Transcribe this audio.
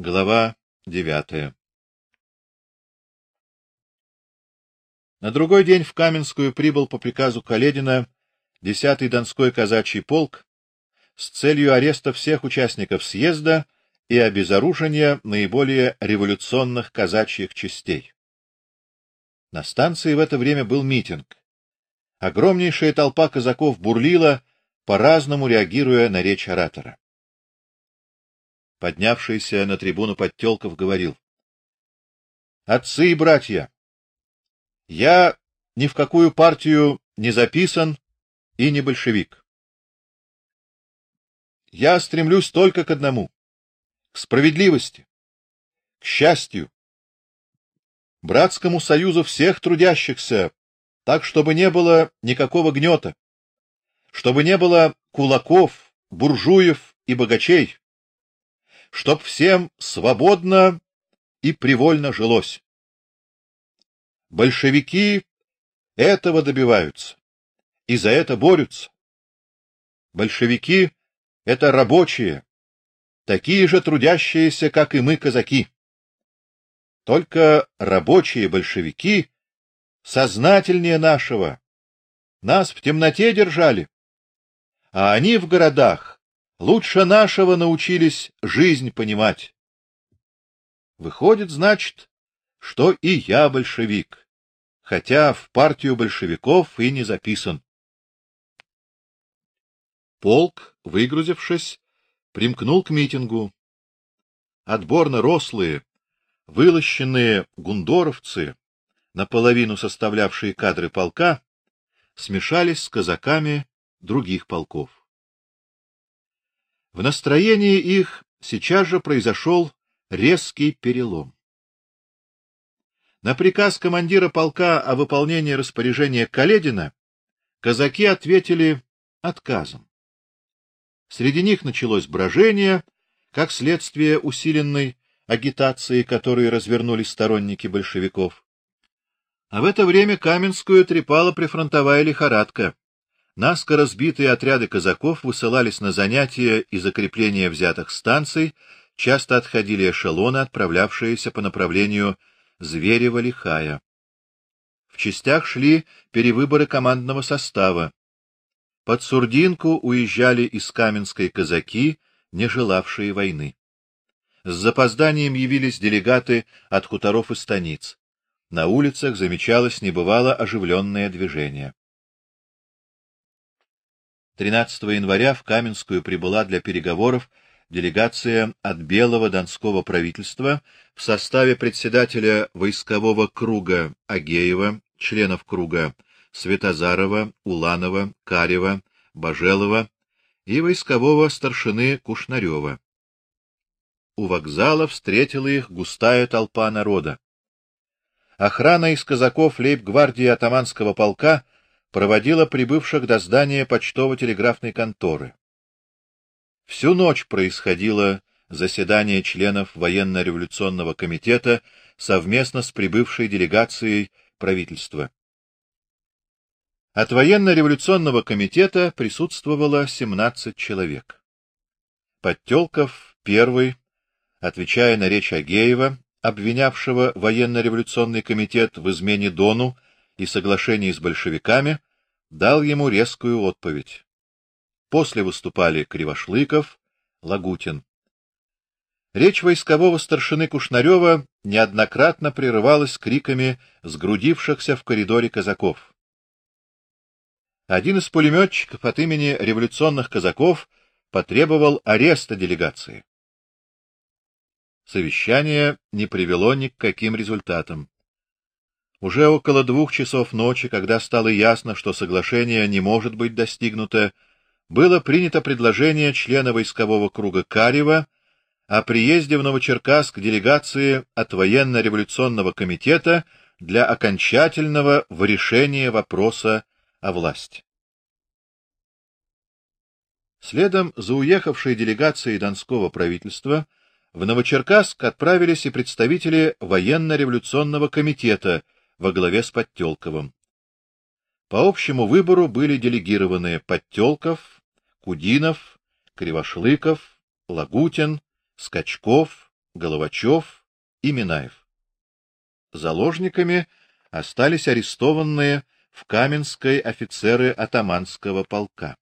Глава девятая На другой день в Каменскую прибыл по приказу Каледина 10-й Донской казачий полк с целью ареста всех участников съезда и обезоружения наиболее революционных казачьих частей. На станции в это время был митинг. Огромнейшая толпа казаков бурлила, по-разному реагируя на речь оратора. Поднявшийся на трибуну Подтёлков говорил: "Отцы и братья, я ни в какую партию не записан и не большевик. Я стремлюсь только к одному к справедливости, к счастью, братскому союзу всех трудящихся, так чтобы не было никакого гнета, чтобы не было кулаков, буржуев и богачей, чтоб всем свободно и привольно жилось. Большевики этого добиваются и за это борются. Большевики это рабочие, такие же трудящиеся, как и мы, казаки. Только рабочие большевики сознательнее нашего. Нас в темноте держали, а они в городах лучше нашего научились жизнь понимать. Выходит, значит, что и я большевик, хотя в партию большевиков и не записан. Полк, выгрузившись, примкнул к митингу. Отборно рослые, вылощенные гундоровцы, наполовину составлявшие кадры полка, смешались с казаками других полков. В настроении их сейчас же произошел резкий перелом. На приказ командира полка о выполнении распоряжения Каледина казаки ответили отказом. Среди них началось брожение, как следствие усиленной агитации, которую развернули сторонники большевиков. А в это время Каменскую трепала прифронтовая лихорадка. Наскоро сбитые отряды казаков высылались на занятия и закрепление взятых станций, часто отходили эшелоны, отправлявшиеся по направлению Зверева-Лихая. В частях шли перевыборы командного состава. Под Сурдинку уезжали из Каменской казаки, не желавшие войны. С запозданием явились делегаты от хуторов и станиц. На улицах замечалось небывало оживленное движение. 13 января в Каменскую прибыла для переговоров делегация от Белого Донского правительства в составе председателя войскового круга Агеева, членов круга Светозарова, Уланова, Карева, Бажелова и войскового старшины Кушнарева. У вокзала встретила их густая толпа народа. Охрана из казаков лейб-гвардии атаманского полка проводила прибывших до здания почтово-телеграфной конторы. Всю ночь происходило заседание членов военно-революционного комитета совместно с прибывшей делегацией правительства. От военно-революционного комитета присутствовало 17 человек. Подтёлков первый, отвечая на речь Агеева, обвинявшего военно-революционный комитет в измене Дону и соглашении с большевиками, дал ему резкую отповедь. После выступали Кривошлыков, Лагутин. Речь войскового старшины Кушнарева неоднократно прерывалась криками сгрудившихся в коридоре казаков. Один из пулеметчиков от имени революционных казаков потребовал ареста делегации. Совещание не привело ни к каким результатам. Уже около двух часов ночи, когда стало ясно, что соглашение не может быть достигнуто, было принято предложение члена войскового круга Карева о приезде в Новочеркасск делегации от военно-революционного комитета для окончательного решения вопроса о власти. Следом за уехавшей делегацией Донского правительства в Новочеркасск отправились и представители военно-революционного комитета во главе с Подтёлковым. По общему выбору были делегированы Подтёлков, Кудинов, Кривошлыков, Лагутин, Скачков, Головачев и Минаев. Заложниками остались арестованные в Каменской офицеры атаманского полка.